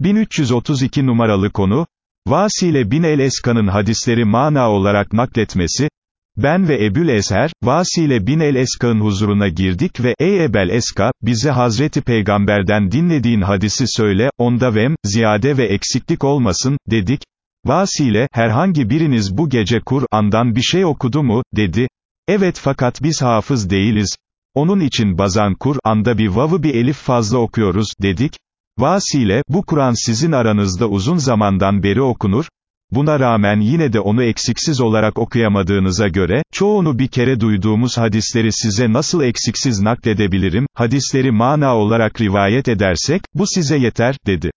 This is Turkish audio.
1332 numaralı konu, Vasile bin el-Eska'nın hadisleri mana olarak nakletmesi, ben ve Ebül Esher, Vasile bin el-Eska'nın huzuruna girdik ve, ey Ebel Eska, bize Hazreti Peygamberden dinlediğin hadisi söyle, onda vem, ziyade ve eksiklik olmasın, dedik. Vasile, herhangi biriniz bu gece Kur'an'dan bir şey okudu mu, dedi. Evet fakat biz hafız değiliz. Onun için bazan Kur'an'da bir vavı bir elif fazla okuyoruz, dedik. Vasile, bu Kur'an sizin aranızda uzun zamandan beri okunur, buna rağmen yine de onu eksiksiz olarak okuyamadığınıza göre, çoğunu bir kere duyduğumuz hadisleri size nasıl eksiksiz nakledebilirim, hadisleri mana olarak rivayet edersek, bu size yeter, dedi.